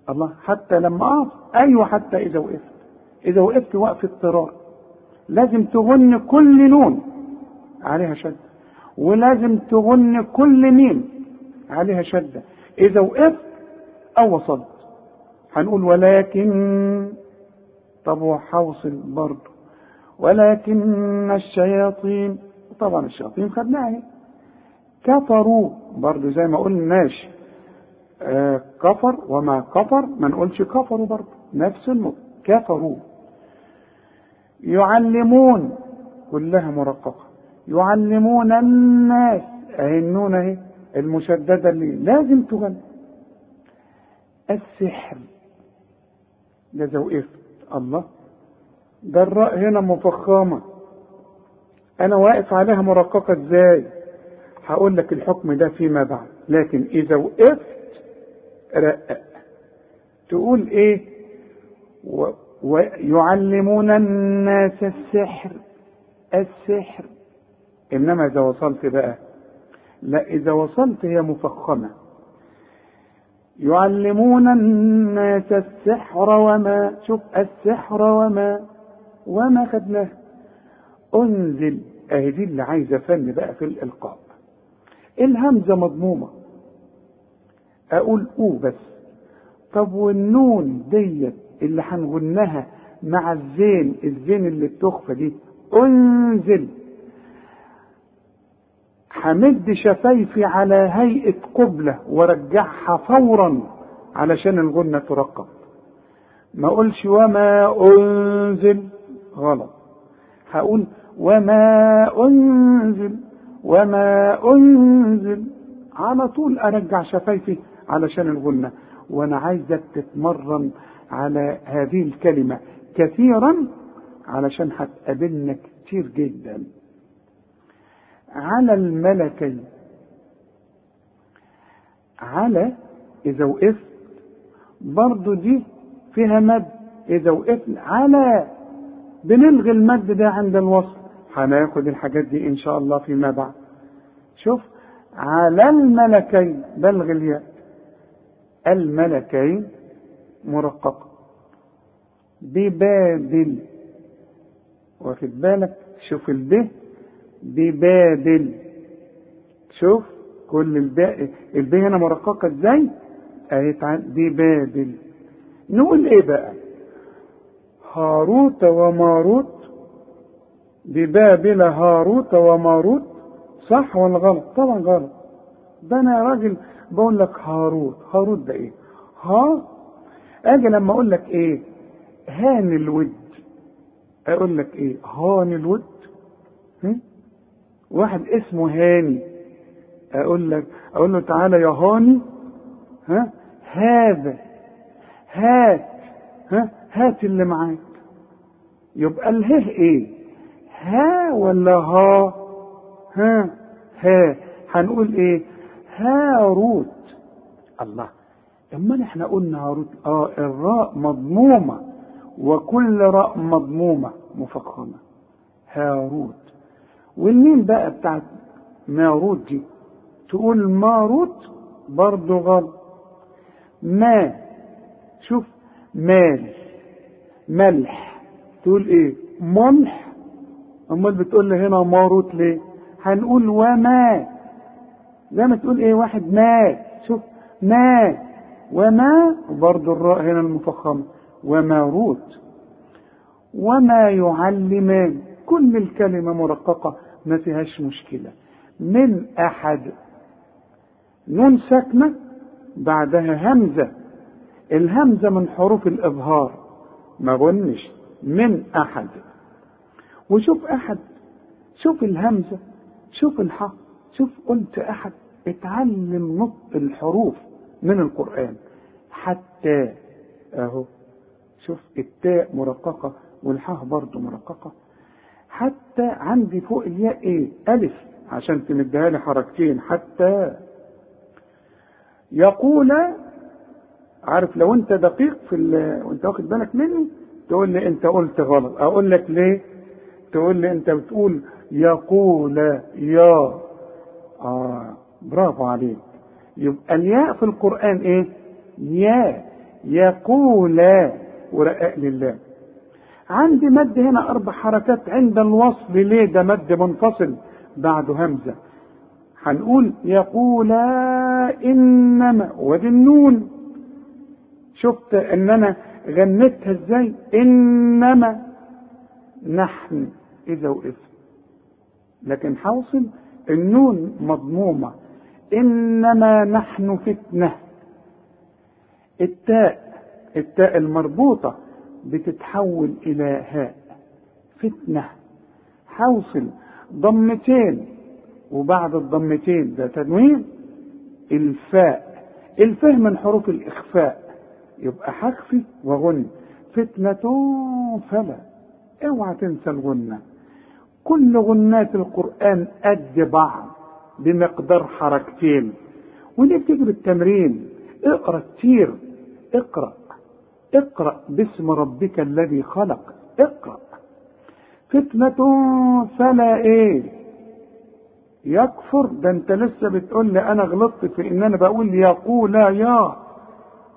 الله حتى لما اقف أيوه حتى إذا وقفت. إذا وقفت وقف اضطرار. لازم تغن كل نون. عليها شدة. ولازم تغن كل ميم. عليها شدة. إذا وقفت أو وصلت. هنقول ولكن طب وحوصل برضه ولكن الشياطين. طبعا الشياطين خدناها كفروا. برضه زي ما قلناش آه كفر وما كفر ما نقولش كفروا برضه نفس النقطة. كفروا. يعلمون. كلها مرققة. يعلمون الناس. اهي النون اهي المشددة اللي لازم تغني. السحر. ده إذا وقفت الله. ده الراء هنا مفخمة. أنا واقف عليها مرققة إزاي؟ هقول لك الحكم ده فيما بعد. لكن إذا وقفت رقق. تقول إيه؟ و... ويعلمون الناس السحر. السحر. إنما إذا وصلت بقى. لا إذا وصلت هي مفخمة. يعلمون الناس السحر وما شوف السحر وما وما خدناه. انزل. أهي دي اللي عايزة فن بقى في الإلقاء. الهمزة مضمومة. أقول أو بس. طب والنون ديت اللي هنغنها مع الزين الزين اللي بتخفى دي انزل. همد شفايفي على هيئة قبلة وارجعها فورا علشان الغنة ترقب. ما أقولش وما أنزل. غلط. هقول وما أنزل. وما انزل على طول أرجع شفايفي علشان الغنة وأنا عايزك تتمرن على هذه الكلمة كثيرا علشان هتقابلنا كتير جدا. على الملكين. على إذا وقفت. برضو دي فيها مد. إذا وقفت. على. بنلغي المد ده عند الوصل هناخد الحاجات دي إن شاء الله فيما بعد. شوف على الملكين بلغ الياء. الملكين مرققة ببابل. واخد بالك؟ شوف الب. ببابل. شوف كل الباء الب هنا مرققة إزاي؟ اهي ببابل. نقول إيه بقى؟ هاروت وماروت ببابل هاروت وماروت. صح ولا غلط؟ طبعا غلط. ده أنا يا راجل بقول لك هاروت. هاروت ده إيه؟ ها؟ أجي لما أقول لك إيه؟ هان الود. أقول لك إيه؟ هان الود؟ واحد اسمه هاني. أقول لك أقول له تعالى يا هاني. ها؟ هذا. هات. ها؟ هات اللي معاك. يبقى اله إيه؟ ها ولا ها ها ها. هنقول إيه؟ هاروت. الله. أما إحنا قلنا هاروت آه الراء مضمومة وكل راء مضمومة مفخمة. هاروت. والميم بقى بتاعت ماروت دي تقول ماروت برضه غلط ما. شوف مال. ملح. تقول إيه؟ ملح أمال بتقول لي هنا ماروت ليه؟ هنقول وما. زي ما تقول إيه واحد مات شوف ما. وما برضه الراء هنا المفخمة. وماروت. وما يعلمان كل الكلمة مرققة ما فيهاش مشكلة. من أحد. نون ساكنة بعدها همزة. الهمزة من حروف الإظهار. ما بنش من أحد. وشوف أحد شوف الهمزة شوف الحاء شوف قلت أحد. اتعلم نطق الحروف من القرآن. حتى أهو شوف التاء مرققة والحاء برضه مرققة. حتى عندي فوق الياء إيه؟ ألف عشان تمدها لي حركتين. حتى يقول عارف لو أنت دقيق في وأنت واخد بالك مني تقول لي أنت قلت غلط. أقول لك ليه؟ تقول لي انت بتقول يقول يا. آه برافو عليك. يبقى الياء في القرآن إيه؟ يا. يقولا ورقاء لله. عندي مد هنا أربع حركات عند الوصل ليه ده مد منفصل؟ بعده همزة. هنقول يقولا إنما ودي النون شفت إن أنا غنيتها إزاي؟ إنما. نحن. إذا وإذا لكن حوصل النون مضمومة. إنما نحن فتنة. التاء التاء المربوطة بتتحول إلى هاء. فتنة. حوصل. ضمتين. وبعد الضمتين ده تنوين. الفاء. الفاء من حروف الإخفاء. يبقى حخفي وغن فتنة فلا. اوعى تنسى الغنة كل غنات القرآن قد بعض بمقدار حركتين. وليه بتيجي بالتمرين؟ اقرأ كتير اقرأ. اقرأ باسم ربك الذي خلق. اقرأ. فتنة فلا إيه؟ يكفر. ده أنت لسه بتقول لي أنا غلطت في إن أنا بقول يقول يا.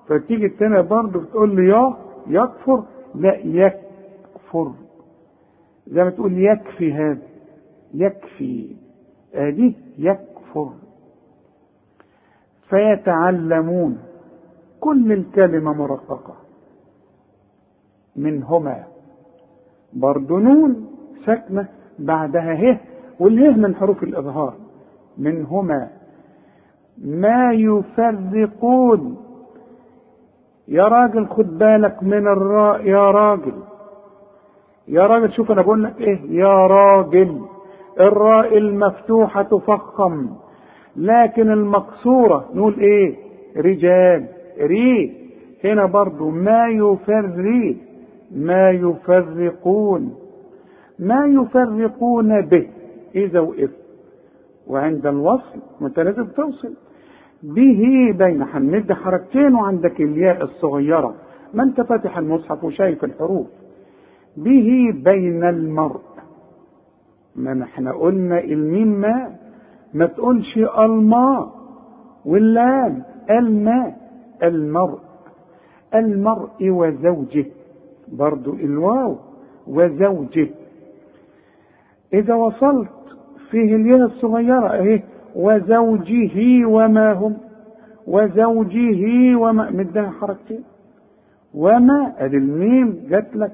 فتيجي التانية برضه بتقول لي يا. يكفر. لا يكفر. زي ما تقول يكفي هذا يكفي ادي يكفر. فيتعلمون كل الكلمة مرققة. منهما. برضو نون ساكنة بعدها ه والهه من حروف الإظهار. منهما. ما يفرقون. يا راجل خد بالك من الراء يا راجل. يا راجل شوف أنا بقول لك إيه؟ يا راجل الراء المفتوحة تفخم لكن المكسورة نقول إيه؟ رجال ري هنا برضو ما يفري ما يفرقون ما يفرقون به. إذا وإذ وعند الوصل وأنت لازم توصل. به بين هنمد حركتين وعندك الياء الصغيرة. ما أنت فاتح المصحف وشايف الحروف. به بين المرء. ما إحنا قلنا الميم ما ما تقولش الماء واللام. الماء المرء. المرء وزوجه. برضو الواو وزوجه. إذا وصلت فيه الياء الصغيرة أهي وزوجه وما هم. وزوجه وما مدها حركتين. وما ادي الميم جات لك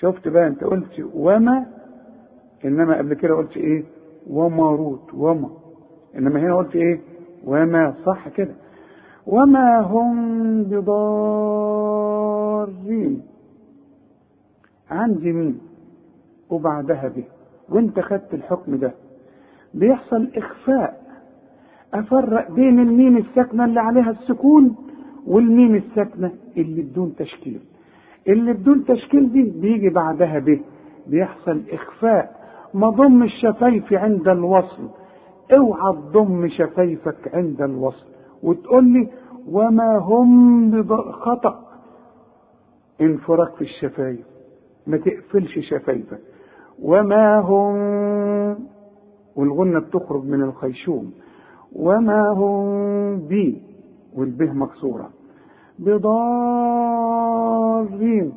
شفت بقى انت قلت وما انما قبل كده قلت إيه؟ وماروت وما. انما هنا قلت إيه؟ وما صح كده. وما هم بضارين. عندي مين؟ وبعدها به. وانت خدت الحكم ده. بيحصل إخفاء. أفرق بين الميم الساكنة اللي عليها السكون والميم الساكنة اللي بدون تشكيل. اللي بدون تشكيل دي بيجي بعدها باء. بيحصل إخفاء. ما ضم الشفايف عند الوصل. اوعى تضم شفايفك عند الوصل. وتقول لي وما هم. خطأ انفراج في الشفايف. ما تقفلش شفايفك. وما هم والغنة بتخرج من الخيشوم. وما هم بي. والبه مكسورة. بضارين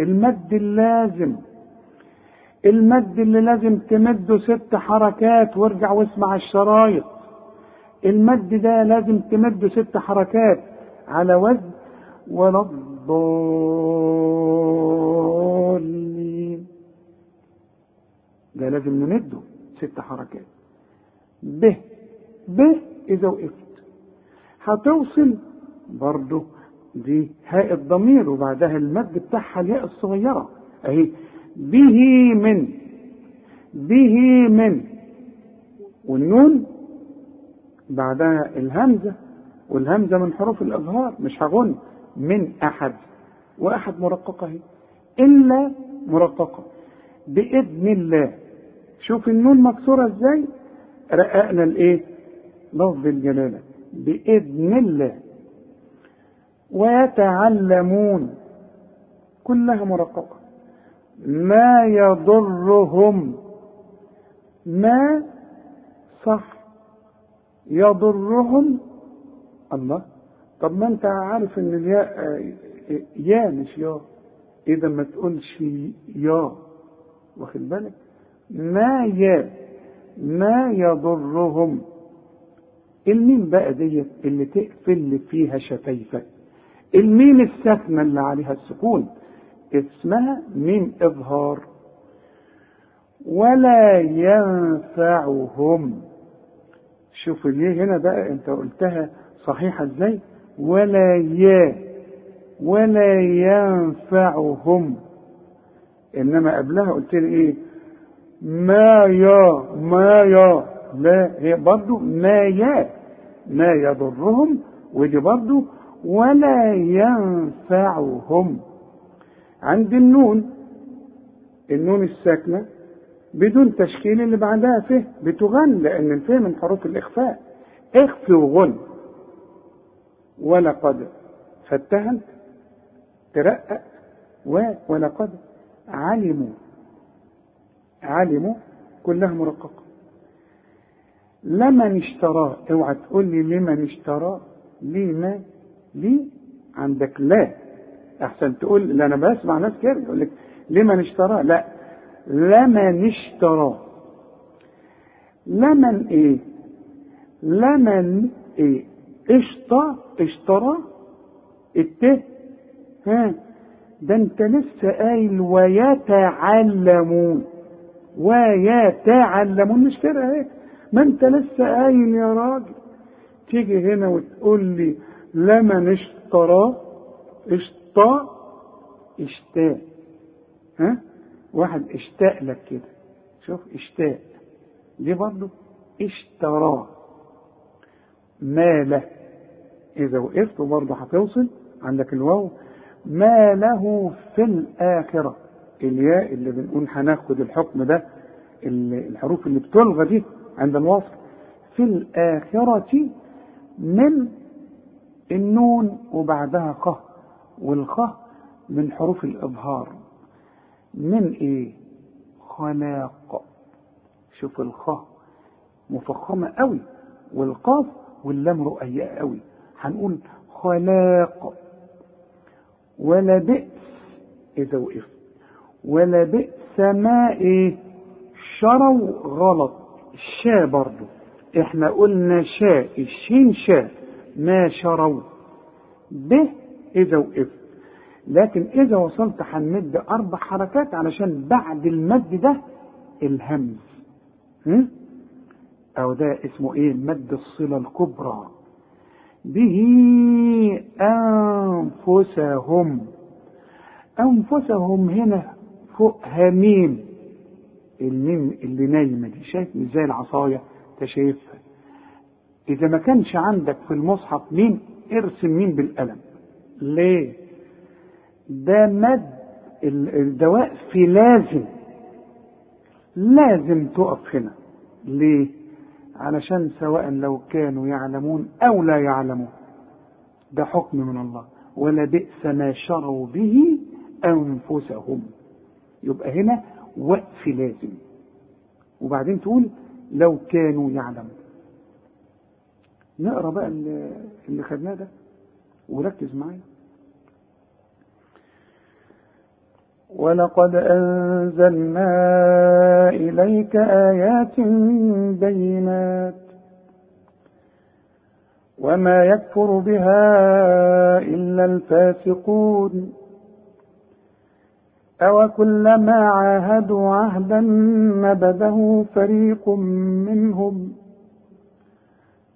المد اللازم المد اللي لازم تمده ست حركات وارجع واسمع الشرايط. المد ده لازم تمده ست حركات على وزن ولا الضالين. ده لازم نمده ست حركات. ب ب إذا وقفت. هتوصل برضه دي هاء الضمير وبعدها المد بتاعها الياء الصغيرة. أهي به من به من. والنون بعدها الهمزة والهمزة من حروف الإظهار مش هغن من أحد. وأحد مرققة هي إلا مرققة. بإذن الله. شوف النون مكسورة إزاي؟ رققنا الإيه؟ لفظ الجلالة. بإذن الله. ويتعلمون. كلها مرققة. ما يضرهم. ما صح. يضرهم الله. طب ما انت عارف ان الياء يا مش يا. إذا ما تقولش يا. واخد بالك؟ ما يا. ما يضرهم. الميم بقى ديت اللي تقفل فيها شفايفك. الميم الساكنة اللي عليها السكون اسمها ميم إظهار. ولا ينفعهم. شوف ليه هنا بقى أنت قلتها صحيحة إزاي؟ ولا يا ولا ينفعهم. إنما قبلها قلت لي إيه؟ ما يا ما يا لا هي برضو ما يا ما يضرهم ودي برضو ولا ينفعهم. عند النون النون الساكنة بدون تشكيل اللي بعدها فه بتغن لأن الفه من حروف الإخفاء. اخفي وغن ولقد فاتهمت ترقق و ولقد علموا. علموا كلها مرققة. لمن اشتراه اوعى تقول لي لمن اشتراه ليه ما ليه عندك. لا. أحسن تقول لا أنا بسمع ناس كده يقول لك لمن اشتراه لا. لمن اشتراه لمن إيه؟ لمن إيه؟ اشتى اشترى. الت ها. ده أنت لسه قايل ويتعلمون. ويتعلمون. مش كده إيه ما أنت لسه قايل يا راجل. تيجي هنا وتقول لي لمن اشترى اشتى اشتاق. ها؟ واحد اشتاق لك كده. شوف اشتاق. دي برضه اشتراه ماله إذا وقفت برضه هتوصل عندك الواو. ما له في الآخرة. الياء اللي بنقول هناخد الحكم ده الحروف اللي بتلغى دي عند الوصل في الآخرة من النون وبعدها خ والخ من حروف الإظهار. من إيه؟ خلاق شوف الخاء مفخمة قوي والقاف واللام رؤية قوي. هنقول خلاق. ولا بئس إذا وقف. ولا بئس ما إيه؟ شروا غلط. شا برضو. إحنا قلنا شاء الشين شاء. ما شروا به إذا وقف لكن إذا وصلت هنمد أربع حركات علشان بعد المد ده الهمز? أو ده اسمه إيه؟ مد الصلة الكبرى. به أنفسهم. أنفسهم هنا فوقها ميم الميم اللي نايمة دي. شايف مش زي العصاية شايفها إذا ما كانش عندك في المصحف ميم ارسم ميم بالقلم. ليه؟ ده مد الدواء في لازم. لازم تقف هنا. ليه؟ علشان سواء لو كانوا يعلمون أو لا يعلمون. ده حكم من الله. ولا بئس ما شروا به أنفسهم. يبقى هنا وقف لازم. وبعدين تقول لو كانوا يعلمون. نقرأ بقى اللي خدناه ده وركز معايا. ولقد أنزلنا إليك آيات بينات وما يكفر بها إلا الفاسقون. أوكلما عاهدوا عهدا نبذه فريق منهم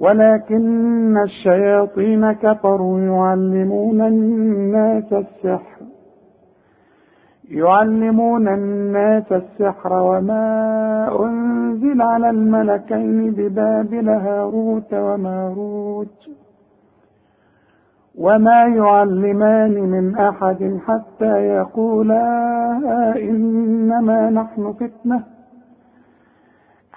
ولكن الشياطين كفروا يعلمون الناس السحر يعلمون الناس السحر وما أنزل على الملكين ببابل هاروت وماروت وما يعلمان من أحد حتى يقولا إنما نحن فتنة.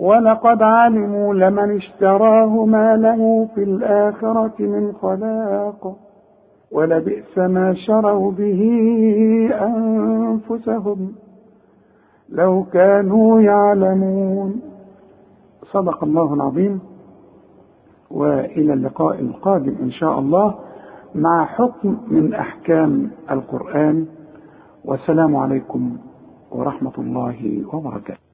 ولقد علموا لمن اشتراه ما له في الآخرة من خلاق ولبئس ما شروا به أنفسهم. لو كانوا يعلمون. صدق الله العظيم. وإلى اللقاء القادم إن شاء الله مع حكم من أحكام القرآن. والسلام عليكم ورحمة الله وبركاته.